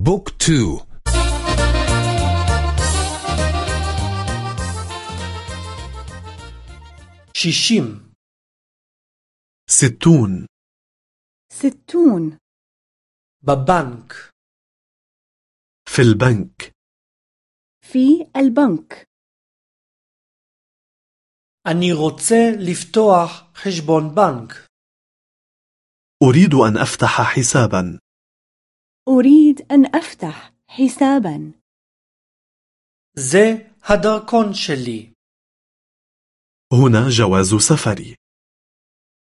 بوك تو شيشيم ستون ستون ببنك في البنك في البنك אני רוצה לפתוח חשבון בנק. أريد أن أفتح حسابا أريد أن أفتح حسابا זה הדרכון שלי. هنا جواز سفري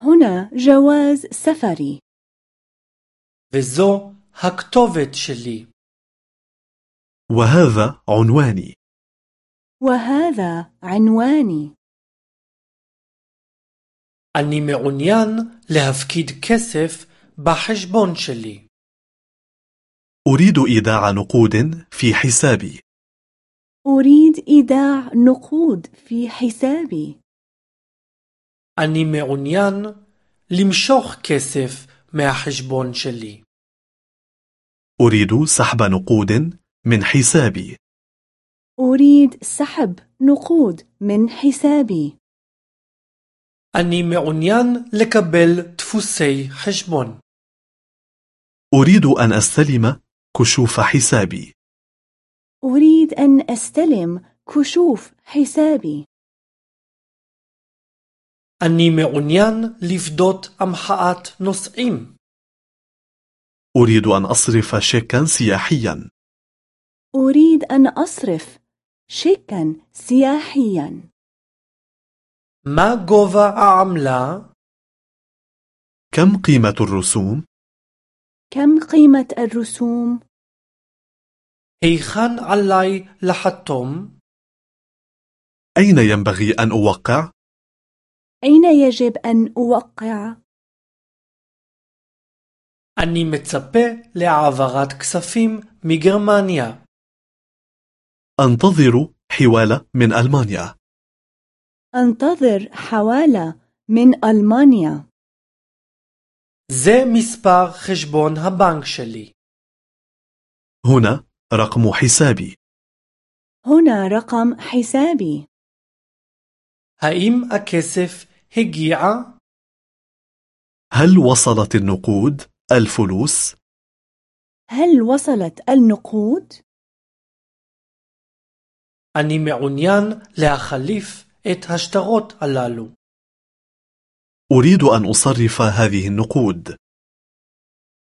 هنا جواز سفري וזו הכתובת שלי. وهذا عنواني وهذا عنواني אני מעוניין להפקיד כסף בחשבון שלי. أريد إيداع نقود في حسابي أريد إيداع نقود في حسابي אני מעוניין למשוך כסף מהחשבון שלי. أريد سحب نقود من حسابي أريد سحب نقود من حسابي אני מעוניין לקבל דפוסי חשבון. أريد أن أستلم كشوف حسابي أريد أن أستلم كشوف حسابي אני מעוניין לפדות המחאת נוסעים. أريد أن أصرف شيكا سياحيا أريد أن أصرف شيكا سياحيا מה גובה העמלה? كم قيمة الرسوم؟ كم قيمة الرسوم؟ היכן עליי לחתום? أين ينبغي أن أوقع؟ أين يجب أن أوقع؟ אני מצפה להעברת כספים מגרמניה. أنتظر حوالة من ألمانيا أنتظر حوالة من ألمانيا זה מספר חשבון הבנק שלי. هنا رقم حسابي هنا رقم حسابي האם הכסף הגיע? هل وصلت النقود الفلوس؟ هل وصلت النقود؟ אני מעוניין להחליף את השטרות הללו. أريد أن أصرف هذه النقود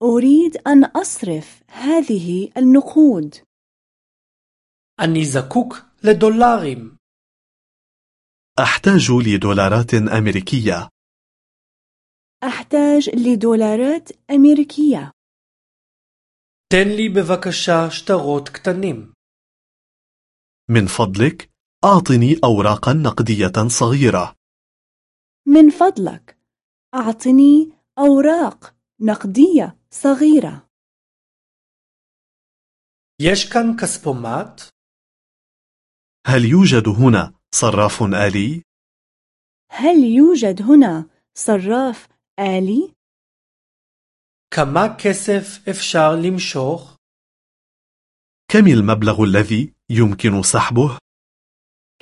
أريد أن أصرف هذه النقود אני זקוק לדולרים. أحتاج لدولارات أمريكية أحتاج لدولارات أمريكية תן לי בבקשה שטרות קטנים. من فضلك أعطني أوراقا نقدية صغيرة من فضلك أعطني أوراق نقدية صغيرة יש כאן כספומט? هل يوجد هنا صراف آلي؟ هل يوجد هنا صراف آلي؟ כמה כסף אפשר למשוך? كم المبلغ الذي يمكن سحبه؟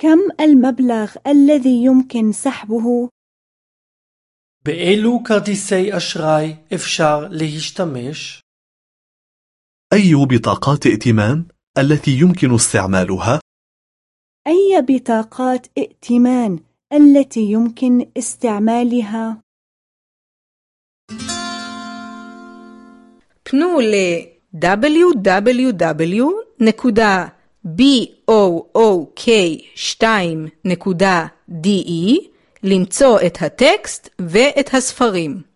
كم المبلغ الذي يمكن سحبه؟ באילו כרטיסי אשראי אפשר להשתמש? أي بطاقات ائتمان التي يمكن استعمالها؟ أي بطاقات ائتمان التي يمكن استعمالها؟ פנו ל-www.book2.de למצוא את הטקסט ואת הספרים.